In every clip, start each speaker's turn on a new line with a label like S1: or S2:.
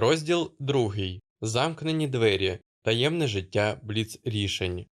S1: Розділ 2. Замкнені двері. Таємне життя бліц рішень.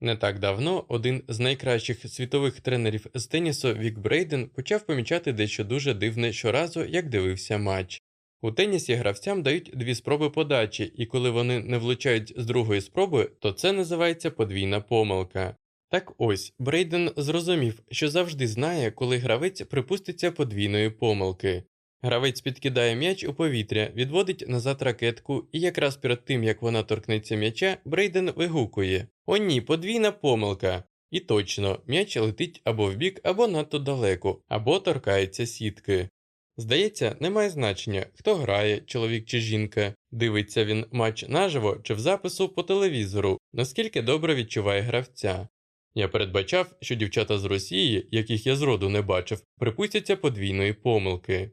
S1: Не так давно один з найкращих світових тренерів з тенісу Вік Брейден почав помічати дещо дуже дивне щоразу, як дивився матч. У тенісі гравцям дають дві спроби подачі, і коли вони не влучають з другої спроби, то це називається подвійна помилка. Так ось Брейден зрозумів, що завжди знає, коли гравець припуститься подвійної помилки. Гравець підкидає м'яч у повітря, відводить назад ракетку, і якраз перед тим як вона торкнеться м'яча, Брейден вигукує: О, ні, подвійна помилка. І точно, м'яч летить або вбік, або надто далеко, або торкається сітки. Здається, немає значення, хто грає, чоловік чи жінка, дивиться він матч наживо чи в запису по телевізору, наскільки добре відчуває гравця. Я передбачав, що дівчата з Росії, яких я зроду не бачив, припустяться подвійної помилки.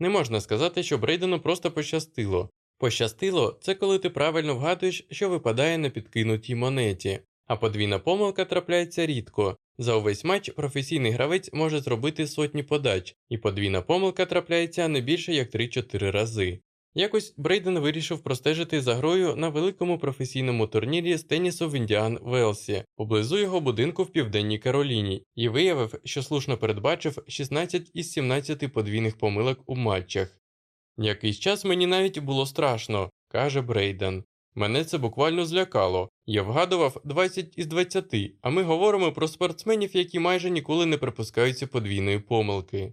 S1: Не можна сказати, що Брейдену просто пощастило. Пощастило це коли ти правильно вгадуєш, що випадає на підкинутій монеті, а подвійна помилка трапляється рідко. За увесь матч професійний гравець може зробити сотні подач, і подвійна помилка трапляється не більше як 3-4 рази. Якось Брейден вирішив простежити за грою на великому професійному турнірі з тенісу в Індіан Велсі, поблизу його будинку в Південній Кароліні, і виявив, що слушно передбачив 16 із 17 подвійних помилок у матчах. Якийсь час мені навіть було страшно, каже Брейден. Мене це буквально злякало. Я вгадував 20 із 20, а ми говоримо про спортсменів, які майже ніколи не припускаються подвійної помилки.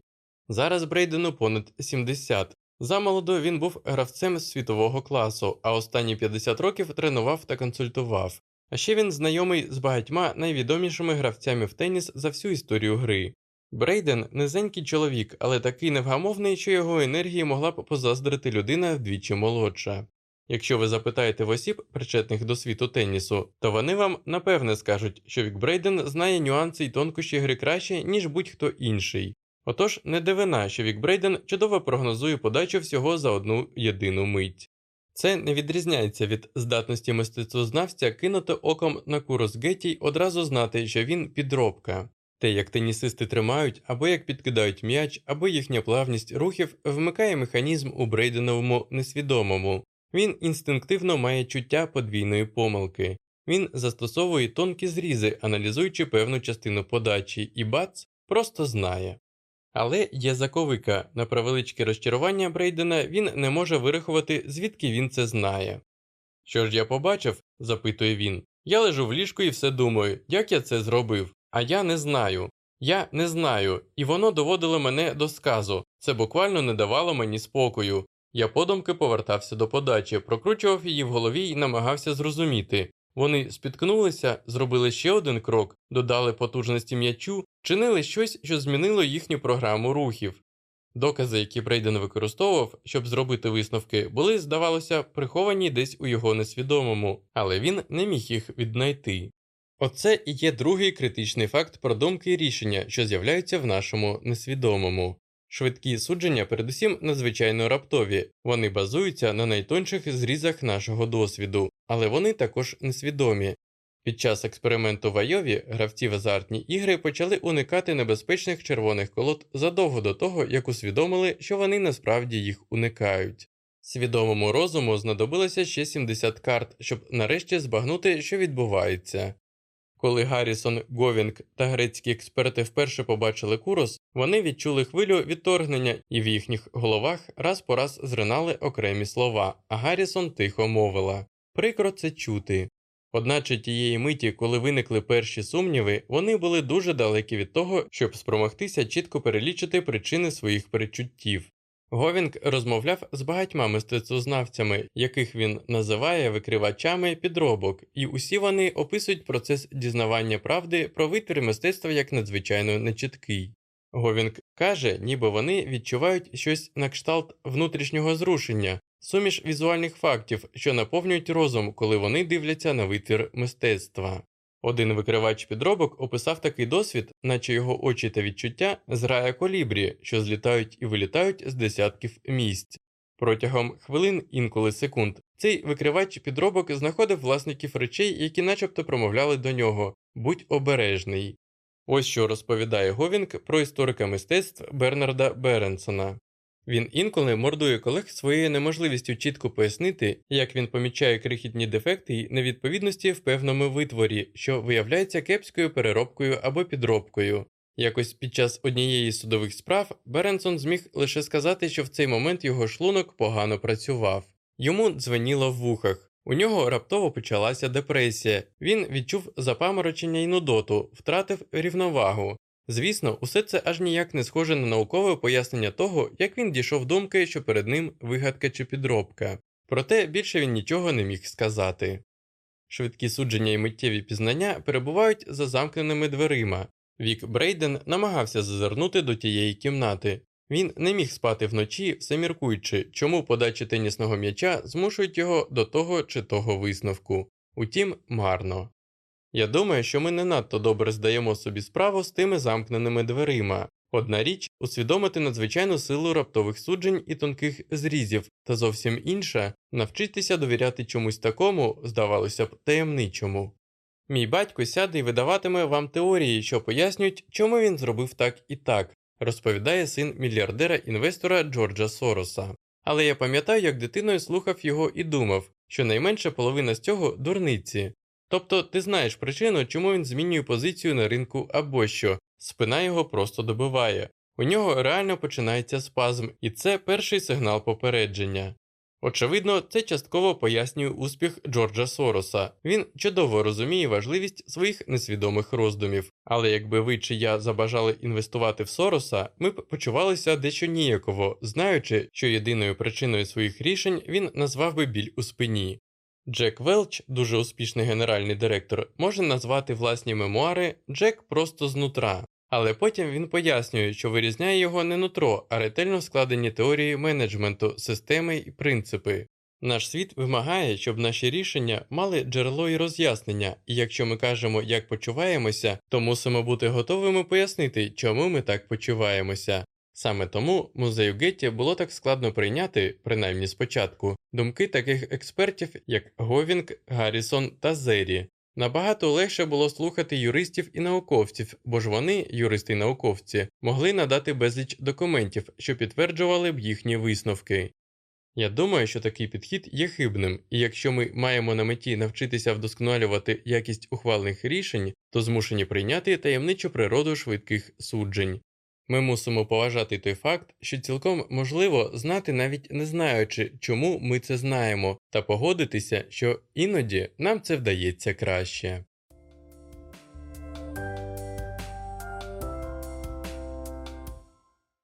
S1: Зараз Брейдену понад 70, Замолоду він був гравцем світового класу, а останні 50 років тренував та консультував. А ще він знайомий з багатьма найвідомішими гравцями в теніс за всю історію гри. Брейден низенький чоловік, але такий невгамовний, що його енергії могла б позаздрити людина вдвічі молодша. Якщо ви запитаєте в осіб, причетних до світу тенісу, то вони вам напевне скажуть, що Вік Брейден знає нюанси й тонкощі гри краще, ніж будь-хто інший. Отож, не дивина, що Вік Брейден чудово прогнозує подачу всього за одну єдину мить. Це не відрізняється від здатності мистецтвознавця кинути оком на курус Гетті й одразу знати, що він підробка. Те, як тенісисти тримають, або як підкидають м'яч, або їхня плавність рухів вмикає механізм у Брейденовому несвідомому. Він інстинктивно має чуття подвійної помилки. Він застосовує тонкі зрізи, аналізуючи певну частину подачі, і бац просто знає. Але є заковика на превеличке розчарування Брейдена він не може вирахувати, звідки він це знає. Що ж я побачив? запитує він. Я лежу в ліжку і все думаю, як я це зробив. А я не знаю. Я не знаю, і воно доводило мене до сказу. Це буквально не давало мені спокою. Я подумки повертався до подачі, прокручував її в голові і намагався зрозуміти, вони спіткнулися, зробили ще один крок, додали потужності м'ячу, чинили щось, що змінило їхню програму рухів. Докази, які Брейден використовував, щоб зробити висновки, були, здавалося, приховані десь у його несвідомому, але він не міг їх віднайти. Оце і є другий критичний факт про думки і рішення, що з'являються в нашому несвідомому. Швидкі судження, передусім надзвичайно раптові, вони базуються на найтонших зрізах нашого досвіду, але вони також несвідомі. Під час експерименту в Айові гравці в азартні ігри почали уникати небезпечних червоних колод задовго до того, як усвідомили, що вони насправді їх уникають. Свідомому розуму знадобилося ще 70 карт, щоб нарешті збагнути, що відбувається. Коли Гаррісон, Говінг та грецькі експерти вперше побачили курос, вони відчули хвилю відторгнення, і в їхніх головах раз по раз зринали окремі слова, а Гаррісон тихо мовила прикро це чути. Одначе тієї миті, коли виникли перші сумніви, вони були дуже далекі від того, щоб спромогтися чітко перелічити причини своїх перечуттів. Говінг розмовляв з багатьма мистецтвознавцями, яких він називає викривачами підробок, і усі вони описують процес дізнавання правди про витвір мистецтва як надзвичайно нечіткий. Говінг каже, ніби вони відчувають щось на кшталт внутрішнього зрушення, суміш візуальних фактів, що наповнюють розум, коли вони дивляться на витвір мистецтва. Один викривач підробок описав такий досвід, наче його очі та відчуття зграя колібрі, що злітають і вилітають з десятків місць. Протягом хвилин, інколи секунд, цей викривач підробок знаходив власників речей, які начебто промовляли до нього будь обережний. Ось що розповідає Говінг про історика мистецтв Бернарда Беренсона. Він інколи мордує колег своєю неможливістю чітко пояснити, як він помічає крихітні дефекти й невідповідності в певному витворі, що виявляється кепською переробкою або підробкою. Якось під час однієї судових справ Беренсон зміг лише сказати, що в цей момент його шлунок погано працював. Йому дзвеніло в вухах. У нього раптово почалася депресія. Він відчув запаморочення й нудоту, втратив рівновагу. Звісно, усе це аж ніяк не схоже на наукове пояснення того, як він дійшов думки, що перед ним вигадка чи підробка. Проте більше він нічого не міг сказати. Швидкі судження і миттєві пізнання перебувають за замкненими дверима. Вік Брейден намагався зазирнути до тієї кімнати. Він не міг спати вночі, все міркуючи, чому подачі тенісного м'яча змушують його до того чи того висновку. Утім, марно. Я думаю, що ми не надто добре здаємо собі справу з тими замкненими дверима. Одна річ усвідомити надзвичайну силу раптових суджень і тонких зрізів, та зовсім інша навчитися довіряти чомусь такому, здавалося б, таємничому. Мій батько сяде і видаватиме вам теорії, що пояснюють, чому він зробив так і так, розповідає син мільярдера інвестора Джорджа Сороса. Але я пам'ятаю, як дитиною слухав його і думав, що найменша половина з цього дурниці. Тобто ти знаєш причину, чому він змінює позицію на ринку або що, спина його просто добиває. У нього реально починається спазм, і це перший сигнал попередження. Очевидно, це частково пояснює успіх Джорджа Сороса. Він чудово розуміє важливість своїх несвідомих роздумів. Але якби ви чи я забажали інвестувати в Сороса, ми б почувалися дещо ніяково, знаючи, що єдиною причиною своїх рішень він назвав би біль у спині. Джек Велч, дуже успішний генеральний директор, може назвати власні мемуари Джек просто знутра. Але потім він пояснює, що вирізняє його не нутро, а ретельно складені теорії менеджменту, системи і принципи. Наш світ вимагає, щоб наші рішення мали джерело і роз'яснення, і якщо ми кажемо, як почуваємося, то мусимо бути готовими пояснити, чому ми так почуваємося. Саме тому музею Гетті було так складно прийняти, принаймні спочатку, думки таких експертів, як Говінг, Гаррісон та Зері. Набагато легше було слухати юристів і науковців, бо ж вони, юристи і науковці, могли надати безліч документів, що підтверджували б їхні висновки. Я думаю, що такий підхід є хибним, і якщо ми маємо на меті навчитися вдосконалювати якість ухвальних рішень, то змушені прийняти таємничу природу швидких суджень. Ми мусимо поважати той факт, що цілком можливо знати навіть не знаючи, чому ми це знаємо, та погодитися, що іноді нам це вдається краще.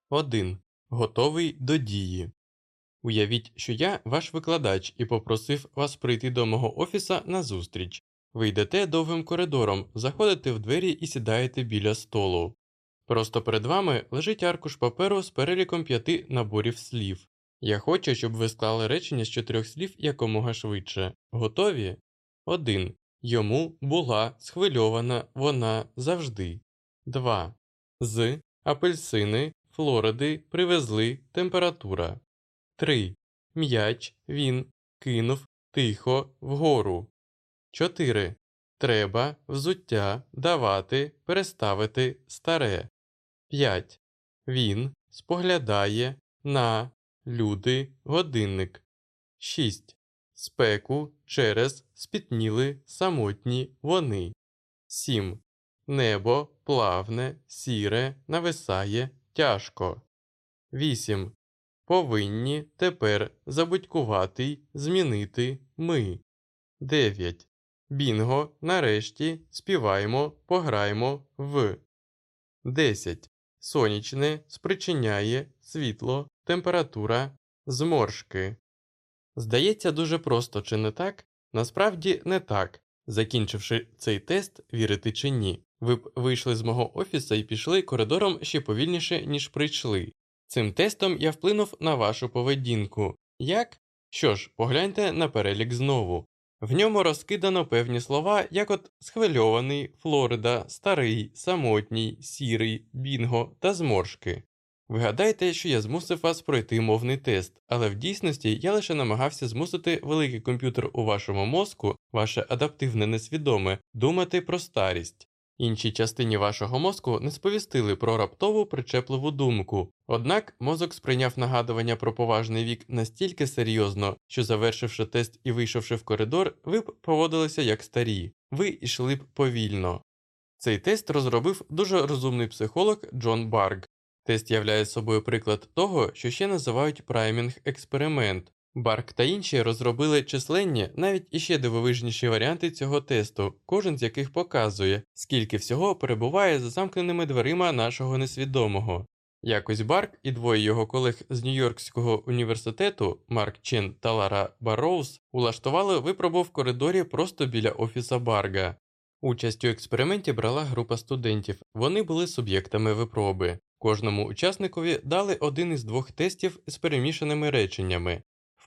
S1: Один. Готовий до дії. Уявіть, що я ваш викладач і попросив вас прийти до мого офіса на зустріч. Ви йдете довгим коридором, заходите в двері і сідаєте біля столу. Просто перед вами лежить аркуш паперу з переліком п'яти наборів слів. Я хочу, щоб ви склали речення з чотирьох слів якомога швидше. Готові? 1. Йому була схвильована вона завжди. 2. З апельсини Флориди привезли температура. 3. М'яч він кинув тихо вгору. 4. Треба взуття давати переставити старе. 5. Він споглядає на люди годинник. 6. Спеку через спітніли самотні вони. 7. Небо плавне, сіре, нависає тяжко. 8. Повинні тепер забудькуватий змінити ми. 9. Бінго, нарешті співаємо, пограємо в. 10. Сонячне спричиняє світло, температура, зморшки. Здається, дуже просто, чи не так? Насправді не так. Закінчивши цей тест, вірити чи ні, ви б вийшли з мого офіса і пішли коридором ще повільніше, ніж прийшли. Цим тестом я вплинув на вашу поведінку. Як? Що ж, погляньте на перелік знову. В ньому розкидано певні слова, як от схвильований, Флорида, старий, самотній, сірий, бінго та зморшки. Вигадайте, що я змусив вас пройти мовний тест, але в дійсності я лише намагався змусити великий комп'ютер у вашому мозку, ваше адаптивне несвідоме, думати про старість. Іншій частині вашого мозку не сповістили про раптову причепливу думку. Однак мозок сприйняв нагадування про поважний вік настільки серйозно, що, завершивши тест і вийшовши в коридор, ви б поводилися як старі, ви йшли б повільно. Цей тест розробив дуже розумний психолог Джон Барг. Тест являє собою приклад того, що ще називають праймінг експеримент. Барк та інші розробили численні, навіть іще дивовижніші варіанти цього тесту, кожен з яких показує, скільки всього перебуває за замкненими дверима нашого несвідомого. Якось Барк і двоє його колег з Нью-Йоркського університету Марк Чен та Лара Барроуз улаштували випробу в коридорі просто біля офіса Барга. Участь у експерименті брала група студентів, вони були суб'єктами випроби. Кожному учасникові дали один із двох тестів з перемішаними реченнями.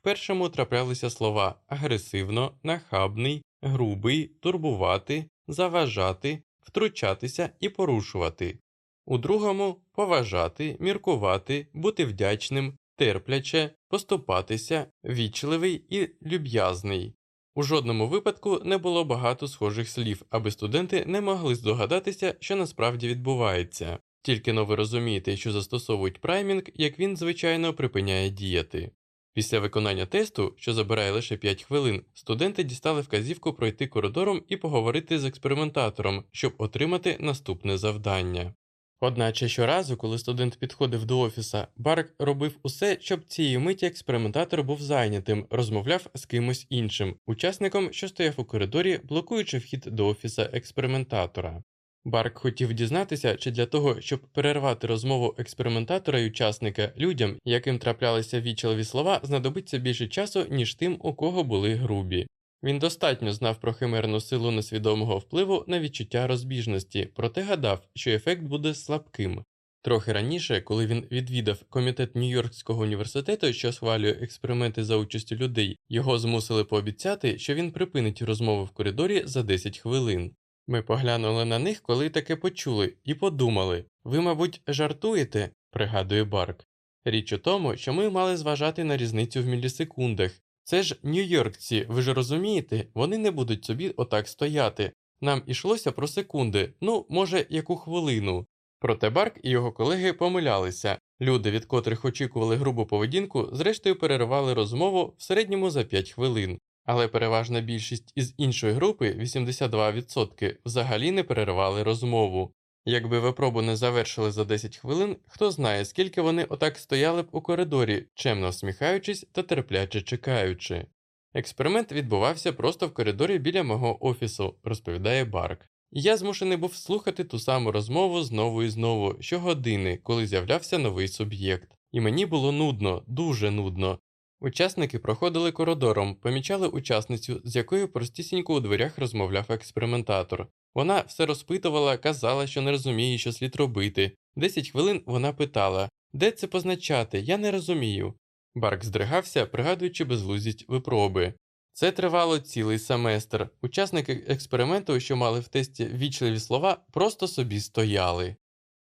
S1: Першому траплялися слова агресивно, нахабний, грубий, турбувати, заважати, втручатися і порушувати. У другому поважати, міркувати, бути вдячним, терпляче, поступатися, вічливий і люб'язний. У жодному випадку не було багато схожих слів, аби студенти не могли здогадатися, що насправді відбувається. Тільки но ви розумієте, що застосовують праймінг, як він, звичайно, припиняє діяти. Після виконання тесту, що забирає лише 5 хвилин, студенти дістали вказівку пройти коридором і поговорити з експериментатором, щоб отримати наступне завдання. Одначе щоразу, коли студент підходив до офіса, Барк робив усе, щоб цієї миті експериментатор був зайнятим, розмовляв з кимось іншим, учасником, що стояв у коридорі, блокуючи вхід до офіса експериментатора. Барк хотів дізнатися, чи для того, щоб перервати розмову експериментатора і учасника людям, яким траплялися вічливі слова, знадобиться більше часу, ніж тим, у кого були грубі. Він достатньо знав про химерну силу несвідомого впливу на відчуття розбіжності, проте гадав, що ефект буде слабким. Трохи раніше, коли він відвідав комітет Нью-Йоркського університету, що схвалює експерименти за участю людей, його змусили пообіцяти, що він припинить розмови в коридорі за 10 хвилин. Ми поглянули на них, коли таке почули, і подумали ви, мабуть, жартуєте, пригадує Барк. Річ у тому, що ми мали зважати на різницю в мілісекундах. Це ж нью-йоркці, ви ж розумієте, вони не будуть собі отак стояти. Нам ішлося про секунди, ну, може, яку хвилину. Проте Барк і його колеги помилялися. Люди, від котрих очікували грубу поведінку, зрештою переривали розмову в середньому за 5 хвилин. Але переважна більшість із іншої групи, 82%, взагалі не переривали розмову. Якби випробу не завершили за 10 хвилин, хто знає, скільки вони отак стояли б у коридорі, чемно всміхаючись та терпляче чекаючи. Експеримент відбувався просто в коридорі біля мого офісу, розповідає Барк. Я змушений був слухати ту саму розмову знову і знову, щогодини, коли з'являвся новий суб'єкт. І мені було нудно, дуже нудно. Учасники проходили коридором, помічали учасницю, з якою простісінько у дверях розмовляв експериментатор. Вона все розпитувала, казала, що не розуміє, що слід робити. Десять хвилин вона питала де це позначати, я не розумію. Барк здригався, пригадуючи безглуздість випроби. Це тривало цілий семестр. Учасники експерименту, що мали в тесті вічливі слова, просто собі стояли.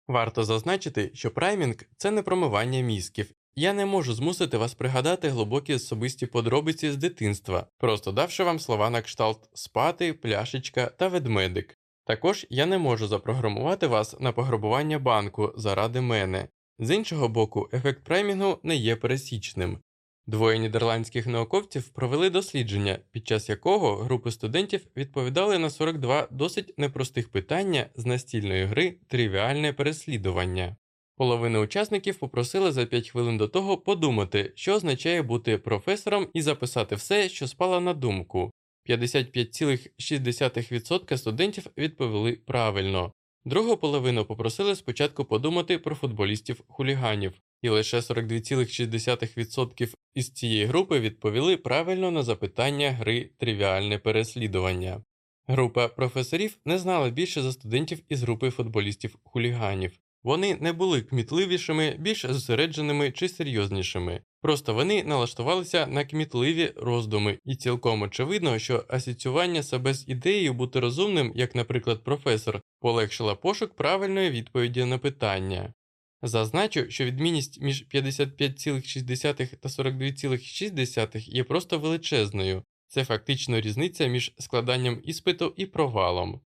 S1: Варто зазначити, що праймінг це не промивання мізків. Я не можу змусити вас пригадати глибокі особисті подробиці з дитинства, просто давши вам слова на кшталт спати, пляшечка та ведмедик. Також я не можу запрограмувати вас на пограбування банку заради мене. З іншого боку, ефект праймінгу не є пересічним. Двоє нідерландських науковців провели дослідження, під час якого групи студентів відповідали на 42 досить непростих питання з настільної гри Тривіальне переслідування. Половина учасників попросили за 5 хвилин до того подумати, що означає бути професором і записати все, що спало на думку. 55,6% студентів відповіли правильно. Другу половину попросили спочатку подумати про футболістів-хуліганів, і лише 42,6% із цієї групи відповіли правильно на запитання гри Тривіальне переслідування. Група професорів не знала більше за студентів із групи футболістів-хуліганів. Вони не були кмітливішими, більш зосередженими чи серйознішими. Просто вони налаштувалися на кмітливі роздуми, і цілком очевидно, що асоціювання себе з ідеєю бути розумним, як, наприклад, професор, полегшила пошук правильної відповіді на питання. Зазначу, що відмінність між 55,6 та 42,6 є просто величезною, це фактично різниця між складанням іспиту і провалом.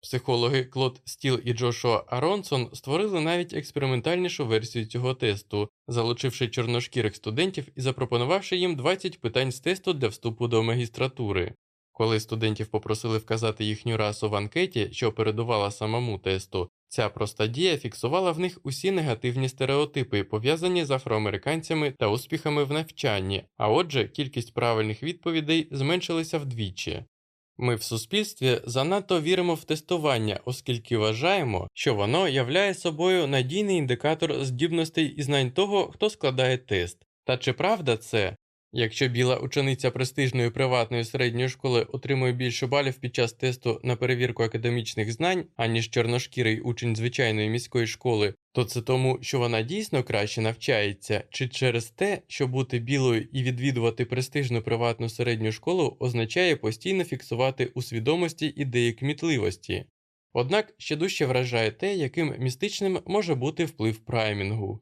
S1: Психологи Клод Стіл і Джошуа Аронсон створили навіть експериментальнішу версію цього тесту, залучивши чорношкірих студентів і запропонувавши їм 20 питань з тесту для вступу до магістратури. Коли студентів попросили вказати їхню расу в анкеті, що передувала самому тесту, ця проста дія фіксувала в них усі негативні стереотипи, пов'язані з афроамериканцями та успіхами в навчанні, а отже, кількість правильних відповідей зменшилася вдвічі. Ми в суспільстві занадто віримо в тестування, оскільки вважаємо, що воно являє собою надійний індикатор здібностей і знань того, хто складає тест. Та чи правда це? Якщо біла учениця престижної приватної середньої школи отримує більше балів під час тесту на перевірку академічних знань, аніж чорношкірий учень звичайної міської школи, то це тому, що вона дійсно краще навчається, чи через те, що бути білою і відвідувати престижну приватну середню школу означає постійно фіксувати у свідомості ідеї кмітливості. Однак ще дужче вражає те, яким містичним може бути вплив праймінгу.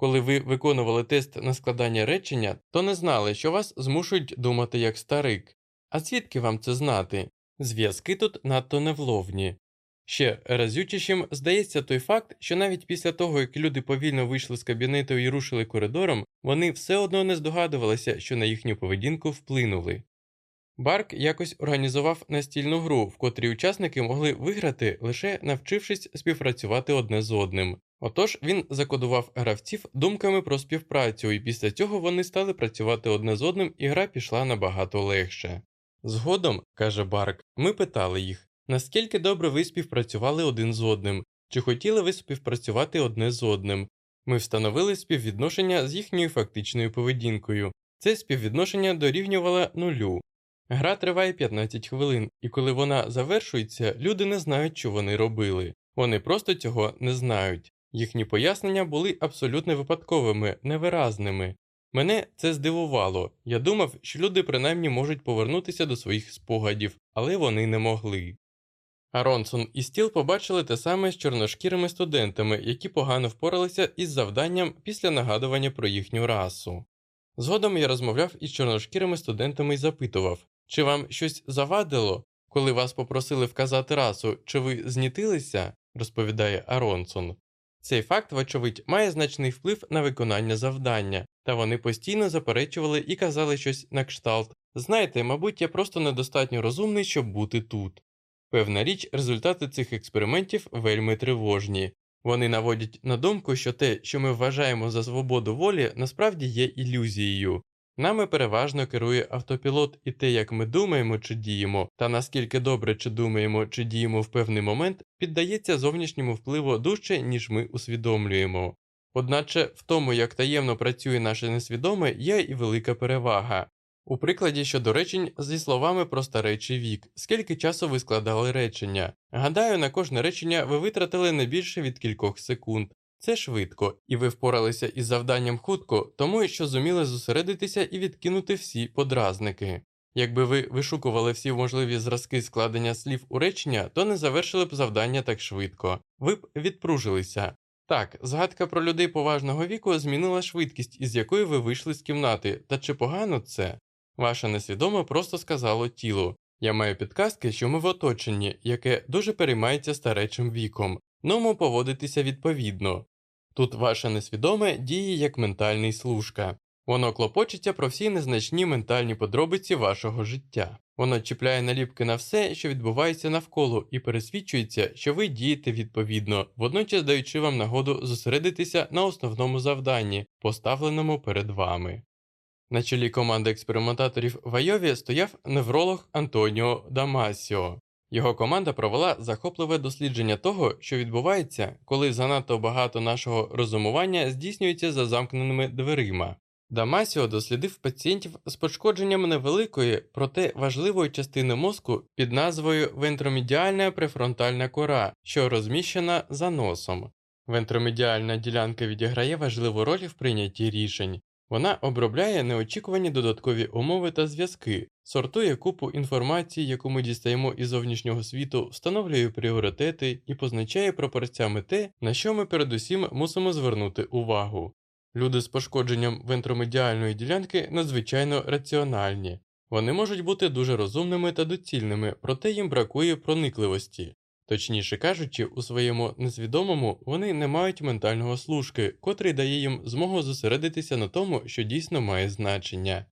S1: Коли ви виконували тест на складання речення, то не знали, що вас змушують думати як старик. А звідки вам це знати? Зв'язки тут надто невловні. Ще разючішим здається той факт, що навіть після того, як люди повільно вийшли з кабінету і рушили коридором, вони все одно не здогадувалися, що на їхню поведінку вплинули. Барк якось організував настільну гру, в котрій учасники могли виграти, лише навчившись співпрацювати одне з одним. Отож він закодував гравців думками про співпрацю, і після цього вони стали працювати одне з одним, і гра пішла набагато легше. Згодом, каже Барк, ми питали їх, наскільки добре ви співпрацювали один з одним, чи хотіли ви співпрацювати одне з одним. Ми встановили співвідношення з їхньою фактичною поведінкою. Це співвідношення дорівнювало нулю. Гра триває 15 хвилин, і коли вона завершується, люди не знають, що вони робили. Вони просто цього не знають. Їхні пояснення були абсолютно випадковими, невиразними. Мене це здивувало. Я думав, що люди принаймні можуть повернутися до своїх спогадів, але вони не могли. Аронсон і Стіл побачили те саме з чорношкірими студентами, які погано впоралися із завданням після нагадування про їхню расу. Згодом я розмовляв із чорношкірими студентами і запитував, чи вам щось завадило, коли вас попросили вказати расу, чи ви знітилися, розповідає Аронсон. Цей факт, вочевидь, має значний вплив на виконання завдання, та вони постійно заперечували і казали щось на кшталт знаєте, мабуть, я просто недостатньо розумний, щоб бути тут. Певна річ, результати цих експериментів вельми тривожні. Вони наводять на думку, що те, що ми вважаємо за свободу волі, насправді є ілюзією, Нами переважно керує автопілот і те, як ми думаємо чи діємо, та наскільки добре чи думаємо чи діємо в певний момент, піддається зовнішньому впливу дужче, ніж ми усвідомлюємо. Одначе в тому, як таємно працює наше несвідоме, є і велика перевага. У прикладі щодо речень зі словами про старечий вік, скільки часу ви складали речення. Гадаю, на кожне речення ви витратили не більше від кількох секунд, це швидко, і ви впоралися із завданням хутко, тому що зуміли зосередитися і відкинути всі подразники. Якби ви вишукували всі можливі зразки складення слів у речення, то не завершили б завдання так швидко, ви б відпружилися. Так, згадка про людей поважного віку змінила швидкість, із якої ви вийшли з кімнати, та чи погано це? Ваше несвідоме просто сказало тілу. Я маю підказки, що ми в оточенні, яке дуже переймається старечим віком, ному поводитися відповідно. Тут ваше несвідоме діє як ментальний служка. Воно клопочеться про всі незначні ментальні подробиці вашого життя. Воно чіпляє наліпки на все, що відбувається навколо, і пересвідчується, що ви дієте відповідно, водночас даючи вам нагоду зосередитися на основному завданні, поставленому перед вами. На чолі команди експериментаторів в Айові стояв невролог Антоніо Дамасіо. Його команда провела захопливе дослідження того, що відбувається, коли занадто багато нашого розумування здійснюється за замкненими дверима. Дамасіо дослідив пацієнтів з пошкодженням невеликої, проте важливої частини мозку під назвою вентромедіальна префронтальна кора, що розміщена за носом. Вентромедіальна ділянка відіграє важливу роль в прийнятті рішень, вона обробляє неочікувані додаткові умови та зв'язки, сортує купу інформації, яку ми дістаємо із зовнішнього світу, встановлює пріоритети і позначає пропорцями те, на що ми передусім мусимо звернути увагу. Люди з пошкодженням вентромедіальної ділянки надзвичайно раціональні, вони можуть бути дуже розумними та доцільними, проте їм бракує проникливості. Точніше кажучи, у своєму несвідомому вони не мають ментального служки, котрий дає їм змогу зосередитися на тому, що дійсно має значення.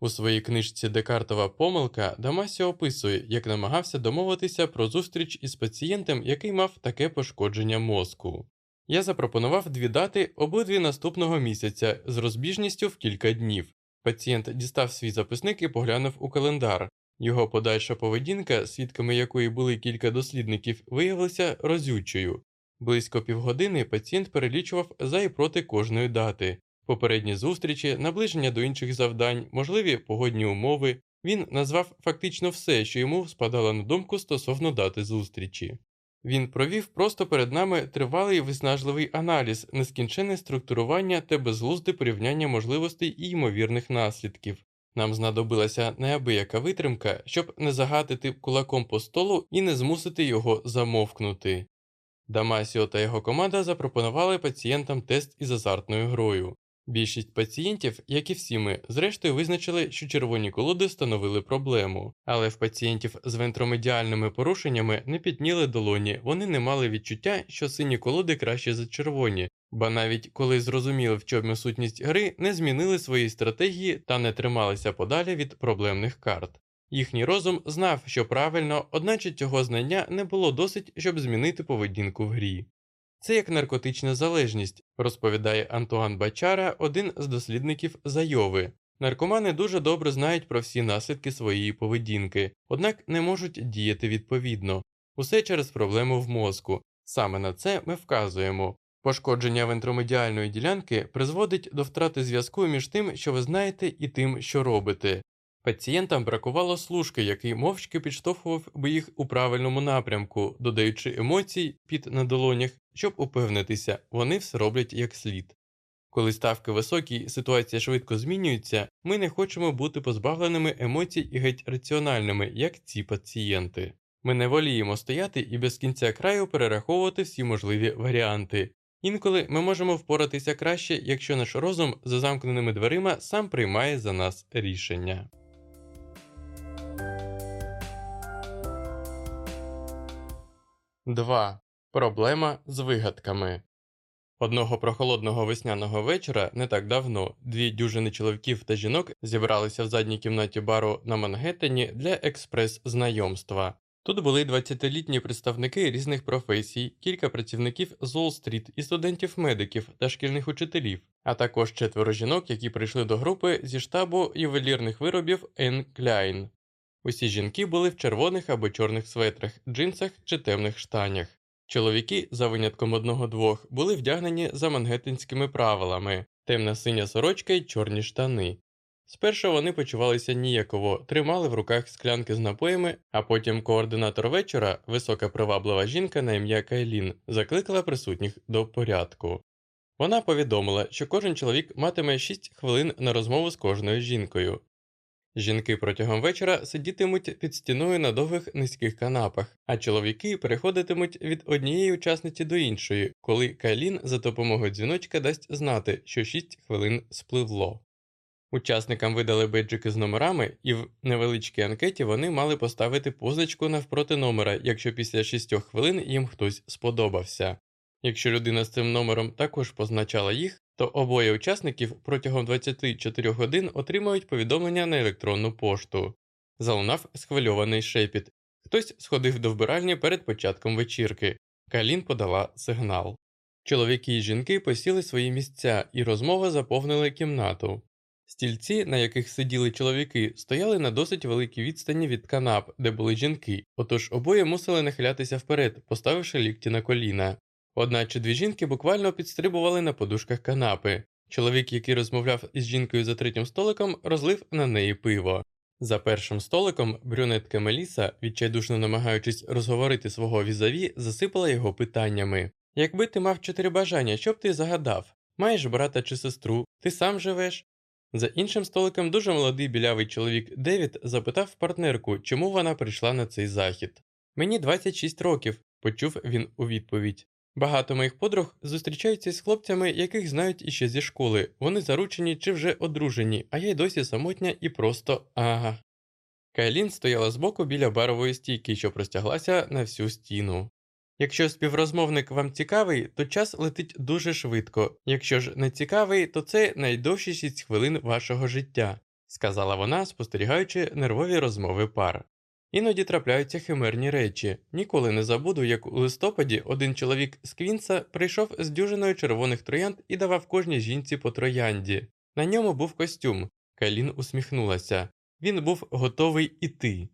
S1: У своїй книжці Декартова помилка Дамасіо описує, як намагався домовитися про зустріч із пацієнтом, який мав таке пошкодження мозку. Я запропонував дві дати обидві наступного місяця з розбіжністю в кілька днів. Пацієнт дістав свій записник і поглянув у календар. Його подальша поведінка, свідками якої були кілька дослідників, виявилася розючою. Близько півгодини пацієнт перелічував за і проти кожної дати. Попередні зустрічі, наближення до інших завдань, можливі погодні умови. Він назвав фактично все, що йому спадало на думку стосовно дати зустрічі. Він провів просто перед нами тривалий виснажливий аналіз, нескінченне структурування та безглузде порівняння можливостей і ймовірних наслідків. Нам знадобилася неабияка витримка, щоб не загатити кулаком по столу і не змусити його замовкнути. Дамасіо та його команда запропонували пацієнтам тест із азартною грою. Більшість пацієнтів, як і всі ми, зрештою визначили, що червоні колоди становили проблему, але в пацієнтів з вентромедіальними порушеннями не підніли долоні, вони не мали відчуття, що сині колоди краще за червоні, ба навіть коли зрозуміли, в чому сутність гри, не змінили свої стратегії та не трималися подалі від проблемних карт. Їхній розум знав, що правильно, одначе цього знання не було досить, щоб змінити поведінку в грі. Це як наркотична залежність, розповідає Антуан Бачара, один з дослідників Зайови. Наркомани дуже добре знають про всі наслідки своєї поведінки, однак не можуть діяти відповідно. Усе через проблему в мозку. Саме на це ми вказуємо. Пошкодження вентромедіальної ділянки призводить до втрати зв'язку між тим, що ви знаєте, і тим, що робите. Пацієнтам бракувало служки, який мовчки підштовхував би їх у правильному напрямку, додаючи емоцій під на долонях, щоб упевнитися, вони все роблять як слід. Коли ставки високі ситуація швидко змінюється, ми не хочемо бути позбавленими емоцій і геть раціональними, як ці пацієнти. Ми не воліємо стояти і без кінця краю перераховувати всі можливі варіанти. Інколи ми можемо впоратися краще, якщо наш розум за замкненими дверима сам приймає за нас рішення. 2. Проблема з вигадками. Одного прохолодного весняного вечора не так давно дві дюжини чоловіків та жінок зібралися в задній кімнаті бару на Мангеттені для експрес-знайомства. Тут були 20-літні представники різних професій, кілька працівників з Уолл-стріт і студентів-медиків та шкільних учителів, а також четверо жінок, які прийшли до групи зі штабу ювелірних виробів Ен Кляйн. Усі жінки були в червоних або чорних светрах, джинсах чи темних штанях. Чоловіки, за винятком одного-двох, були вдягнені за мангеттинськими правилами темна синя сорочка й чорні штани. Спершу вони почувалися ніяково, тримали в руках склянки з напоями, а потім координатор вечора, висока приваблива жінка на ім'я Кайлін, закликала присутніх до порядку. Вона повідомила, що кожен чоловік матиме 6 хвилин на розмову з кожною жінкою. Жінки протягом вечора сидітимуть під стіною на довгих низьких канапах, а чоловіки переходитимуть від однієї учасниці до іншої, коли Кайлін за допомогою дзвіночка дасть знати, що 6 хвилин спливло. Учасникам видали беджики з номерами, і в невеличкій анкеті вони мали поставити позначку навпроти номера, якщо після 6 хвилин їм хтось сподобався. Якщо людина з цим номером також позначала їх, то обоє учасників протягом 24 годин отримають повідомлення на електронну пошту. Залунав схвильований шепіт. Хтось сходив до вбиральні перед початком вечірки. Калін подала сигнал. Чоловіки і жінки посіли свої місця, і розмова заповнила кімнату. Стільці, на яких сиділи чоловіки, стояли на досить великій відстані від канап, де були жінки, отож обоє мусили нахилятися вперед, поставивши лікті на коліна. Одна чи дві жінки буквально підстрибували на подушках канапи. Чоловік, який розмовляв із жінкою за третім столиком, розлив на неї пиво. За першим столиком брюнетка Меліса, відчайдушно намагаючись розговорити свого візаві, засипала його питаннями Якби ти мав чотири бажання, що б ти загадав? Маєш брата чи сестру, ти сам живеш? За іншим столиком дуже молодий білявий чоловік Девід запитав партнерку, чому вона прийшла на цей захід. Мені 26 років, почув він у відповідь. Багато моїх подруг зустрічаються з хлопцями, яких знають іще зі школи. Вони заручені чи вже одружені, а я й досі самотня і просто ага. Кайлін стояла збоку біля барової стійки, що простяглася на всю стіну. Якщо співрозмовник вам цікавий, то час летить дуже швидко. Якщо ж не цікавий, то це найдовші 6 хвилин вашого життя, сказала вона, спостерігаючи нервові розмови пар. Іноді трапляються химерні речі. Ніколи не забуду, як у листопаді один чоловік з Квінса прийшов з дюжиною червоних троянд і давав кожній жінці по троянді. На ньому був костюм. Кайлін усміхнулася. Він був готовий іти.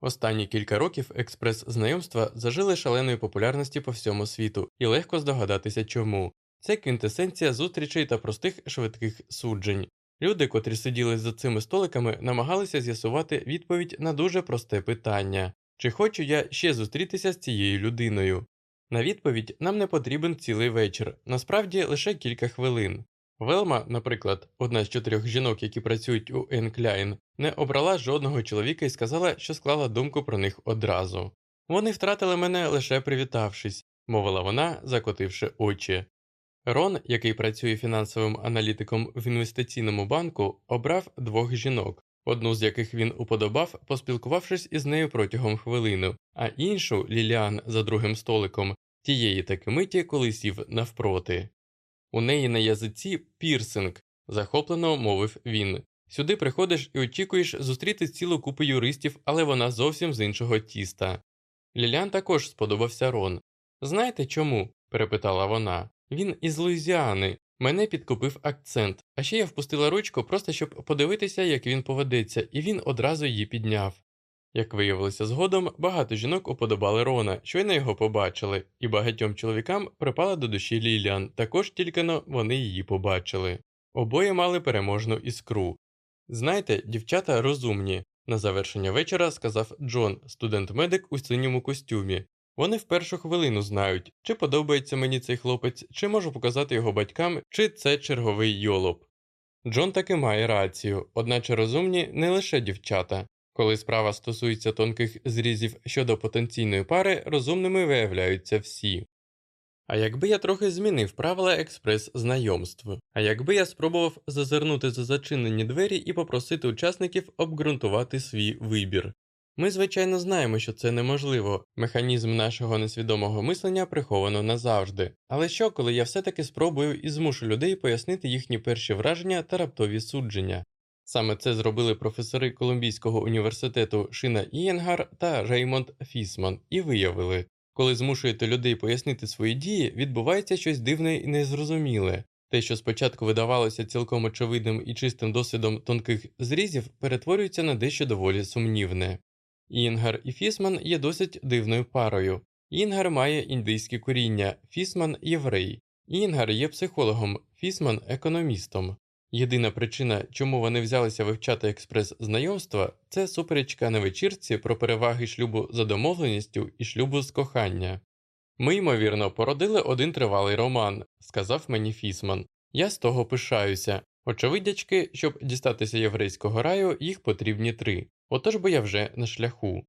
S1: Останні кілька років експрес-знайомства зажили шаленої популярності по всьому світу, і легко здогадатися чому. Це квінтесенція зустрічей та простих швидких суджень. Люди, котрі сиділи за цими столиками, намагалися з'ясувати відповідь на дуже просте питання чи хочу я ще зустрітися з цією людиною. На відповідь нам не потрібен цілий вечір, насправді лише кілька хвилин. Велма, наприклад, одна з чотирьох жінок, які працюють у Енкляйн, не обрала жодного чоловіка і сказала, що склала думку про них одразу. Вони втратили мене лише привітавшись, мовила вона, закотивши очі. Рон, який працює фінансовим аналітиком в інвестиційному банку, обрав двох жінок, одну з яких він уподобав, поспілкувавшись із нею протягом хвилини, а іншу Ліліан за другим столиком, тієї таки миті, коли сів навпроти. У неї на язиці пірсинг, захоплено мовив він. Сюди приходиш і очікуєш зустріти цілу купу юристів, але вона зовсім з іншого тіста. Ліліан також сподобався Рон. Знаєте чому? перепитала вона. Він із Луїзіани. Мене підкупив акцент, а ще я впустила ручку просто щоб подивитися, як він поведеться, і він одразу її підняв. Як виявилося згодом, багато жінок уподобали Рона, щойно його побачили, і багатьом чоловікам припала до душі Ліліан, також тільки но вони її побачили. Обоє мали переможну іскру. Знаєте, дівчата розумні, на завершення вечора сказав Джон, студент-медик у синьому костюмі. Вони в першу хвилину знають, чи подобається мені цей хлопець, чи можу показати його батькам, чи це черговий йолоп. Джон таки має рацію, одначе розумні не лише дівчата. Коли справа стосується тонких зрізів щодо потенційної пари, розумними виявляються всі. А якби я трохи змінив правила експрес-знайомств, а якби я спробував зазирнути за зачинені двері і попросити учасників обґрунтувати свій вибір. Ми, звичайно, знаємо, що це неможливо, механізм нашого несвідомого мислення приховано назавжди. Але що, коли я все таки спробую і змушу людей пояснити їхні перші враження та раптові судження? Саме це зробили професори Колумбійського університету Шина Ієнгар та Реймонд Фісман і виявили, коли змушуєте людей пояснити свої дії, відбувається щось дивне і незрозуміле. Те, що спочатку видавалося цілком очевидним і чистим досвідом тонких зрізів, перетворюється на дещо доволі сумнівне. Інгар і Фісман є досить дивною парою. Інгар має індийське коріння, Фісман єврей. Інгар є психологом, Фісман економістом. Єдина причина, чому вони взялися вивчати експрес-знайомства, це суперечка на вечірці про переваги шлюбу за домовленістю і шлюбу з кохання. Ми, ймовірно, породили один тривалий роман, сказав мені Фісман. Я з того пишаюся. Очевидячки, щоб дістатися єврейського раю, їх потрібні три. Отож бо я вже на шляху.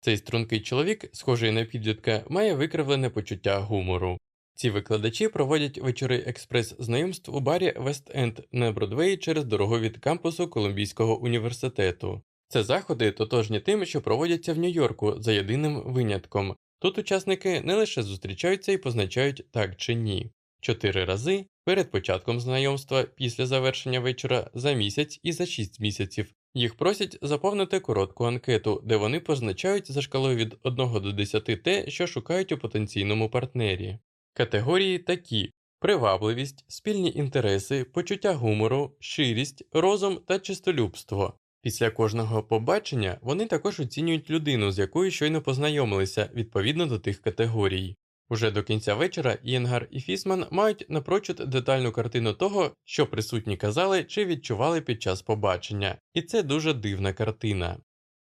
S1: Цей стрункий чоловік, схожий на підлітка, має викривлене почуття гумору. Ці викладачі проводять вечори експрес-знайомств у барі Вест-Енд на Бродвеї через дорогу від кампусу Колумбійського університету. Це заходи тотожні тим, що проводяться в Нью-Йорку за єдиним винятком. Тут учасники не лише зустрічаються і позначають так чи ні. Чотири рази перед початком знайомства, після завершення вечора, за місяць і за шість місяців. Їх просять заповнити коротку анкету, де вони позначають за шкалою від 1 до 10 те, що шукають у потенційному партнері. Категорії такі привабливість, спільні інтереси, почуття гумору, щирість, розум та чистолюбство. Після кожного побачення вони також оцінюють людину, з якою щойно познайомилися відповідно до тих категорій. Уже до кінця вечора Ієнгар і Фісман мають напрочуд детальну картину того, що присутні казали чи відчували під час побачення, і це дуже дивна картина.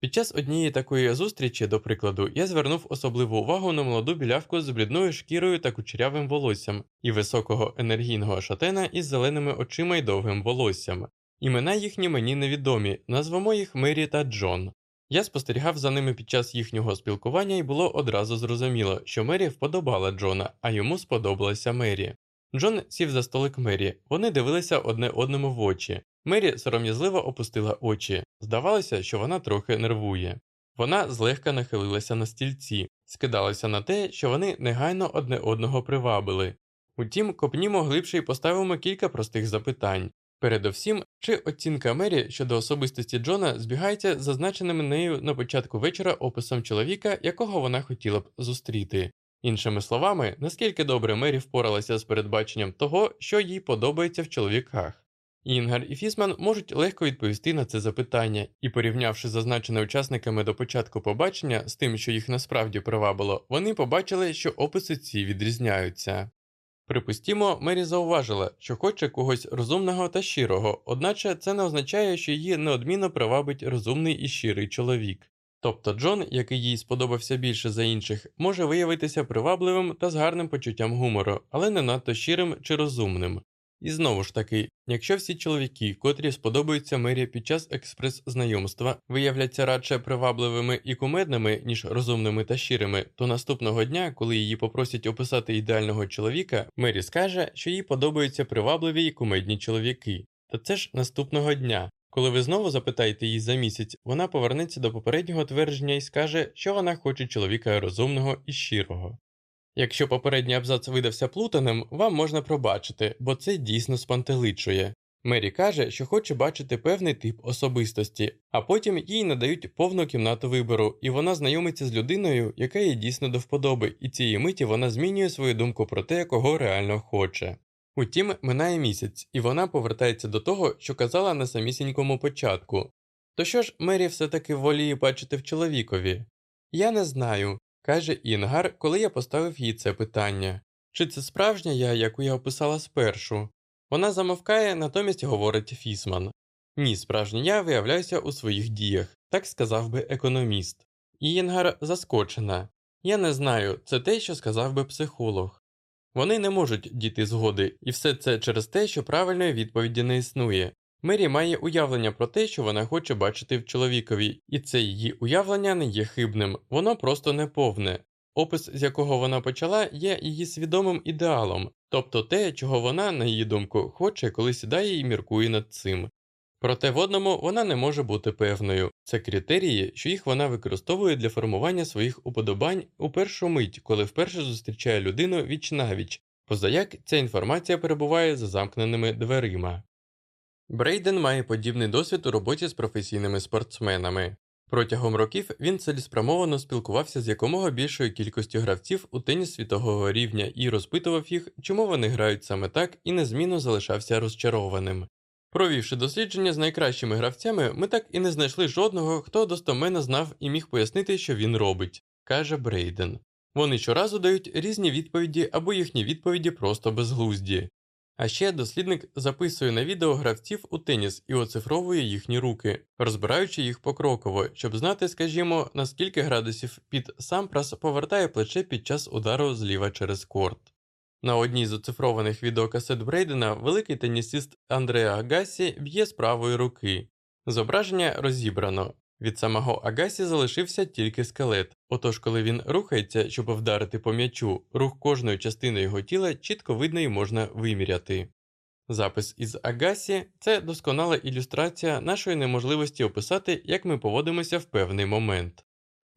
S1: Під час однієї такої зустрічі, до прикладу, я звернув особливу увагу на молоду білявку з блідною шкірою та кучерявим волоссям і високого енергійного шатена із зеленими очима й довгим волоссям. Імена їхні мені невідомі, назвемо їх Мері та Джон. Я спостерігав за ними під час їхнього спілкування і було одразу зрозуміло, що Мері вподобала Джона, а йому сподобалася Мері. Джон сів за столик Мері, вони дивилися одне одному в очі. Мері сором'язливо опустила очі. Здавалося, що вона трохи нервує. Вона злегка нахилилася на стільці, скидалася на те, що вони негайно одне одного привабили. Утім, копнімо глибше і поставимо кілька простих запитань. Передовсім, чи оцінка Мері щодо особистості Джона збігається з зазначеним нею на початку вечора описом чоловіка, якого вона хотіла б зустріти. Іншими словами, наскільки добре Мері впоралася з передбаченням того, що їй подобається в чоловіках. Інгар і Фісман можуть легко відповісти на це запитання, і порівнявши зазначене учасниками до початку побачення з тим, що їх насправді привабило, вони побачили, що описи ці відрізняються. Припустімо, Мері зауважила, що хоче когось розумного та щирого, одначе це не означає, що її неодмінно привабить розумний і щирий чоловік. Тобто Джон, який їй сподобався більше за інших, може виявитися привабливим та з гарним почуттям гумору, але не надто щирим чи розумним. І знову ж таки, якщо всі чоловіки, котрі сподобаються Мері під час експрес-знайомства, виявляться радше привабливими і кумедними, ніж розумними та щирими, то наступного дня, коли її попросять описати ідеального чоловіка, Мері скаже, що їй подобаються привабливі і кумедні чоловіки. Та це ж наступного дня. Коли ви знову запитаєте її за місяць, вона повернеться до попереднього твердження і скаже, що вона хоче чоловіка розумного і щирого. Якщо попередній абзац видався плутаним, вам можна пробачити, бо це дійсно спантеличує. Мері каже, що хоче бачити певний тип особистості, а потім їй надають повну кімнату вибору, і вона знайомиться з людиною, яка їй дійсно до вподоби, і цієї миті вона змінює свою думку про те, кого реально хоче. Утім, минає місяць, і вона повертається до того, що казала на самісінькому початку. То що ж Мері все таки воліє бачити в чоловікові? Я не знаю, каже Інгар, коли я поставив їй це питання. Чи це справжня я, яку я описала спершу? Вона замовкає, натомість говорить Фісман. Ні, справжня я виявляюся у своїх діях, так сказав би економіст. Інгар заскочена. Я не знаю, це те, що сказав би психолог. Вони не можуть дійти згоди, і все це через те, що правильної відповіді не існує. Мері має уявлення про те, що вона хоче бачити в чоловікові, і це її уявлення не є хибним, воно просто неповне. Опис, з якого вона почала, є її свідомим ідеалом, тобто те, чого вона, на її думку, хоче, коли сідає і міркує над цим. Проте в одному вона не може бути певною це критерії, що їх вона використовує для формування своїх уподобань у першу мить, коли вперше зустрічає людину віч навіч, позаяк ця інформація перебуває за замкненими дверима. Брейден має подібний досвід у роботі з професійними спортсменами. Протягом років він цілеспрямовано спілкувався з якомога більшою кількістю гравців у теніс світового рівня і розпитував їх, чому вони грають саме так, і незмінно залишався розчарованим. Провівши дослідження з найкращими гравцями, ми так і не знайшли жодного, хто достоменно знав і міг пояснити, що він робить, каже Брейден. Вони щоразу дають різні відповіді або їхні відповіді просто безглузді. А ще дослідник записує на відео гравців у теніс і оцифровує їхні руки, розбираючи їх покроково, щоб знати, скажімо, на скільки градусів під сампрас повертає плече під час удару зліва через корт. На одній з оцифрованих відеокасет Брейдена великий тенісист Андреа Агасі б'є з правої руки. Зображення розібрано. Від самого Агасі залишився тільки скелет, отож, коли він рухається, щоб вдарити по м'ячу, рух кожної частини його тіла чітко видно і можна виміряти. Запис із Агасі це досконала ілюстрація нашої неможливості описати, як ми поводимося в певний момент.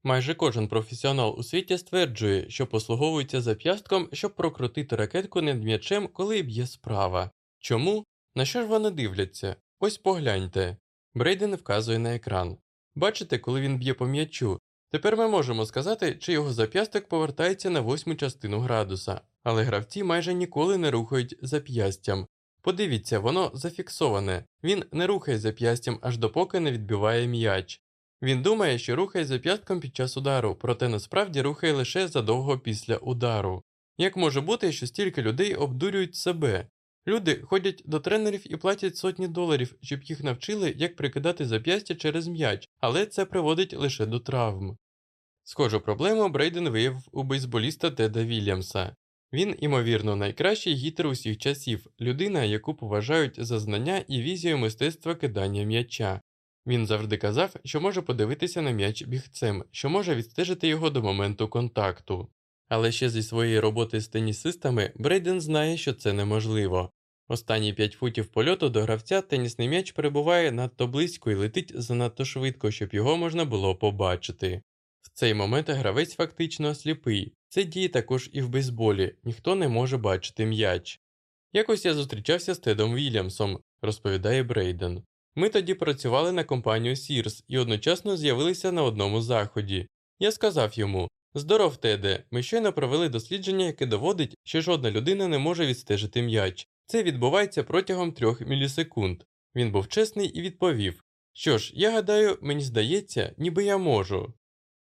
S1: Майже кожен професіонал у світі стверджує, що послуговується зап'ястком, щоб прокрутити ракетку над м'ячем, коли б'є справа. Чому? На що ж вони дивляться? Ось погляньте. Брейден вказує на екран. Бачите, коли він б'є по м'ячу. Тепер ми можемо сказати, чи його зап'ясток повертається на восьму частину градуса, але гравці майже ніколи не рухають зап'ястям. Подивіться, воно зафіксоване, він не рухає зап'ястям аж допоки не відбиває м'яч. Він думає, що рухає зап'ястком під час удару, проте насправді рухає лише задовго після удару. Як може бути, що стільки людей обдурюють себе? Люди ходять до тренерів і платять сотні доларів, щоб їх навчили, як прикидати зап'ястя через м'яч, але це приводить лише до травм. Схожу проблему Брейден виявив у бейсболіста Теда Вільямса. Він, імовірно, найкращий гітер усіх часів, людина, яку поважають за знання і візію мистецтва кидання м'яча. Він завжди казав, що може подивитися на м'яч бігцем, що може відстежити його до моменту контакту. Але ще зі своєї роботи з тенісистами Брейден знає, що це неможливо. Останні 5 футів польоту до гравця тенісний м'яч перебуває надто близько і летить занадто швидко, щоб його можна було побачити. В цей момент гравець фактично сліпий. Це діє також і в бейсболі, ніхто не може бачити м'яч. Якось я зустрічався з Тедом Вільямсом, розповідає Брейден. Ми тоді працювали на компанію Sears і одночасно з'явилися на одному заході. Я сказав йому: Здоров, Теде, ми щойно провели дослідження, яке доводить, що жодна людина не може відстежити м'яч. Це відбувається протягом трьох мілісекунд. Він був чесний і відповів: Що ж, я гадаю, мені здається, ніби я можу.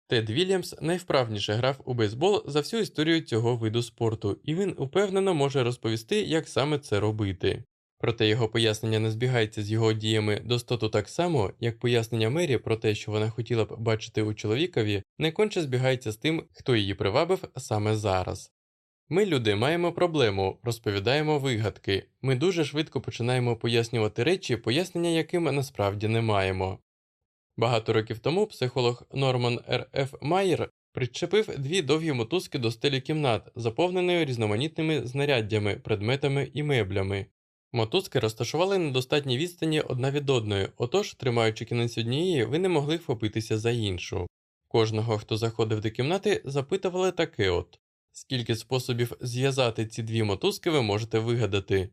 S1: Тед Вільямс найвправніше грав у бейсбол за всю історію цього виду спорту, і він упевнено може розповісти, як саме це робити. Проте його пояснення не збігається з його діями достоту так само, як пояснення Мері про те, що вона хотіла б бачити у чоловікові, не конче збігається з тим, хто її привабив саме зараз. Ми, люди, маємо проблему, розповідаємо вигадки. Ми дуже швидко починаємо пояснювати речі, пояснення яким насправді не маємо. Багато років тому психолог Норман Р. Ф. Майер причепив дві довгі мотузки до стелі кімнат, заповненої різноманітними знаряддями, предметами і меблями. Мотузки розташували на достатній відстані одна від одної, отож, тримаючи кінець однієї, ви не могли вхопитися за іншу. Кожного, хто заходив до кімнати, запитували таке от скільки способів зв'язати ці дві мотузки ви можете вигадати.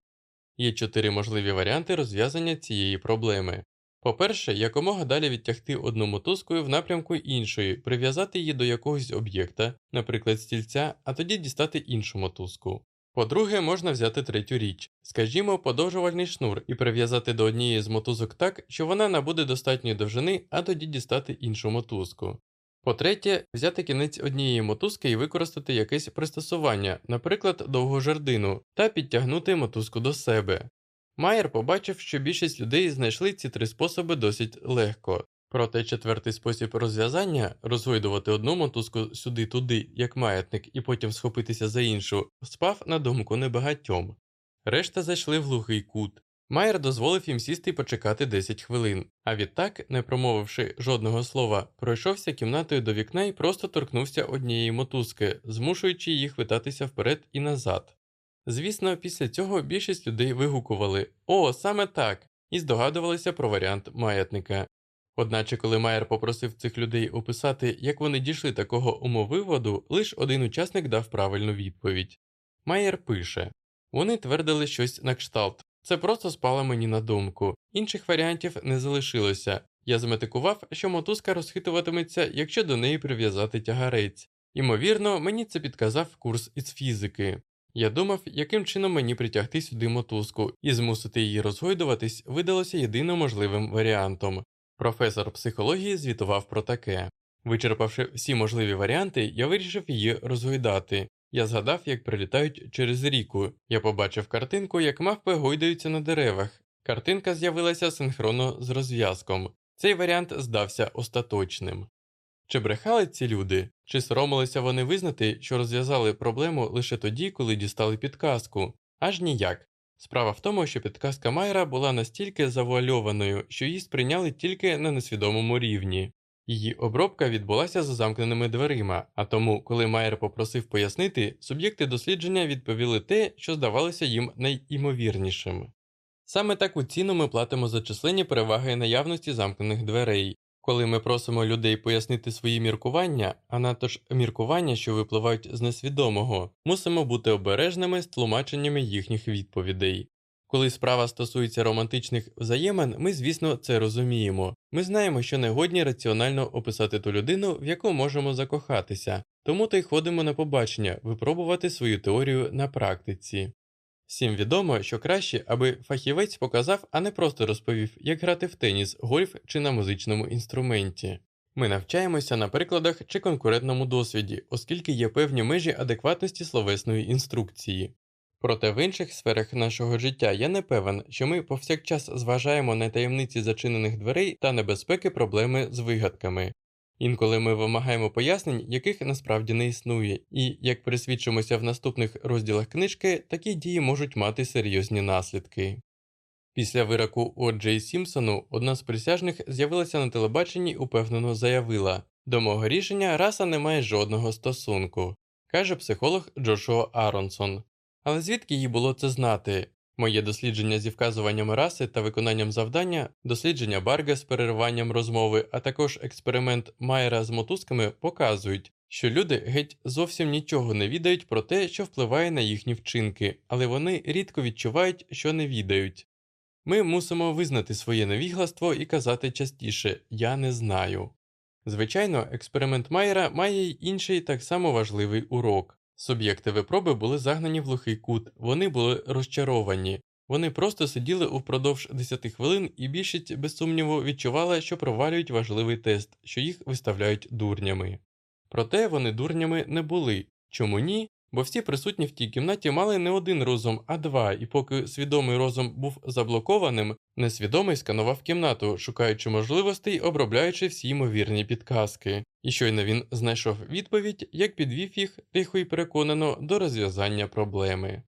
S1: Є чотири можливі варіанти розв'язання цієї проблеми. По-перше, якомога далі відтягти одну мотузкою в напрямку іншої, прив'язати її до якогось об'єкта, наприклад, стільця, а тоді дістати іншу мотузку. По-друге, можна взяти третю річ, скажімо, подовжувальний шнур і прив'язати до однієї з мотузок так, що вона набуде достатньої довжини, а тоді дістати іншу мотузку. По-третє, взяти кінець однієї мотузки і використати якесь пристосування, наприклад, довгу жердину, та підтягнути мотузку до себе. Майер побачив, що більшість людей знайшли ці три способи досить легко. Проте четвертий спосіб розв'язання розгойдувати одну мотузку сюди-туди, як маятник, і потім схопитися за іншу, спав на думку небагатьом. Решта зайшли в глухий кут. Майер дозволив їм сісти і почекати 10 хвилин, а відтак, не промовивши жодного слова, пройшовся кімнатою до вікна і просто торкнувся однієї мотузки, змушуючи їх витатися вперед і назад. Звісно, після цього більшість людей вигукували О, саме так! і здогадувалися про варіант маятника. Одначе, коли Майер попросив цих людей описати, як вони дійшли такого умовиводу, лише один учасник дав правильну відповідь. Майер пише вони твердили щось на кшталт. Це просто спало мені на думку. Інших варіантів не залишилося. Я зметикував, що мотузка розхитуватиметься, якщо до неї прив'язати тягарець. Імовірно, мені це підказав курс із фізики. Я думав, яким чином мені притягти сюди мотузку, і змусити її розгойдуватись видалося єдино можливим варіантом. Професор психології звітував про таке. Вичерпавши всі можливі варіанти, я вирішив її розгойдати. Я згадав, як прилітають через ріку. Я побачив картинку, як мавпи гойдаються на деревах. Картинка з'явилася синхронно з розв'язком. Цей варіант здався остаточним. Чи брехали ці люди, чи соромилися вони визнати, що розв'язали проблему лише тоді, коли дістали підказку? Аж ніяк. Справа в тому, що підказка Майера була настільки завуальованою, що її сприйняли тільки на несвідомому рівні. Її обробка відбулася за замкненими дверима, а тому, коли Майер попросив пояснити, суб'єкти дослідження відповіли те, що здавалося їм найімовірнішим. Саме таку ціну ми платимо за численні переваги наявності замкнених дверей, коли ми просимо людей пояснити свої міркування, а надто ж міркування, що випливають з несвідомого, мусимо бути обережними з тлумаченнями їхніх відповідей. Коли справа стосується романтичних взаємин, ми, звісно, це розуміємо. Ми знаємо, що не годні раціонально описати ту людину, в яку можемо закохатися, тому то й ходимо на побачення випробувати свою теорію на практиці. Всім відомо, що краще, аби фахівець показав, а не просто розповів, як грати в теніс, гольф чи на музичному інструменті. Ми навчаємося на прикладах чи конкурентному досвіді, оскільки є певні межі адекватності словесної інструкції. Проте в інших сферах нашого життя я не певен, що ми повсякчас зважаємо на таємниці зачинених дверей та небезпеки проблеми з вигадками. Інколи ми вимагаємо пояснень, яких насправді не існує, і, як присвідчимося в наступних розділах книжки, такі дії можуть мати серйозні наслідки. Після вироку О. Джей Сімпсону одна з присяжних з'явилася на телебаченні і упевнено заявила до мого рішення раса не має жодного стосунку, каже психолог Джошуа Аронсон. Але звідки їй було це знати? Моє дослідження зі вказуванням раси та виконанням завдання, дослідження Барга з перериванням розмови, а також експеримент Майера з мотузками показують, що люди геть зовсім нічого не відають про те, що впливає на їхні вчинки, але вони рідко відчувають, що не відають. Ми мусимо визнати своє невігластво і казати частіше Я не знаю. Звичайно, експеримент Майера має й інший так само важливий урок. Суб'єкти випроби були загнані в глухий кут, вони були розчаровані. Вони просто сиділи упродовж 10 хвилин і більшість, без сумніву, відчувала, що провалюють важливий тест, що їх виставляють дурнями. Проте вони дурнями не були. Чому ні? Бо всі присутні в тій кімнаті мали не один розум, а два, і поки свідомий розум був заблокованим, несвідомий сканував кімнату, шукаючи можливостей, обробляючи всі ймовірні підказки. І щойно він знайшов відповідь, як підвів їх тихо і переконано до розв'язання проблеми.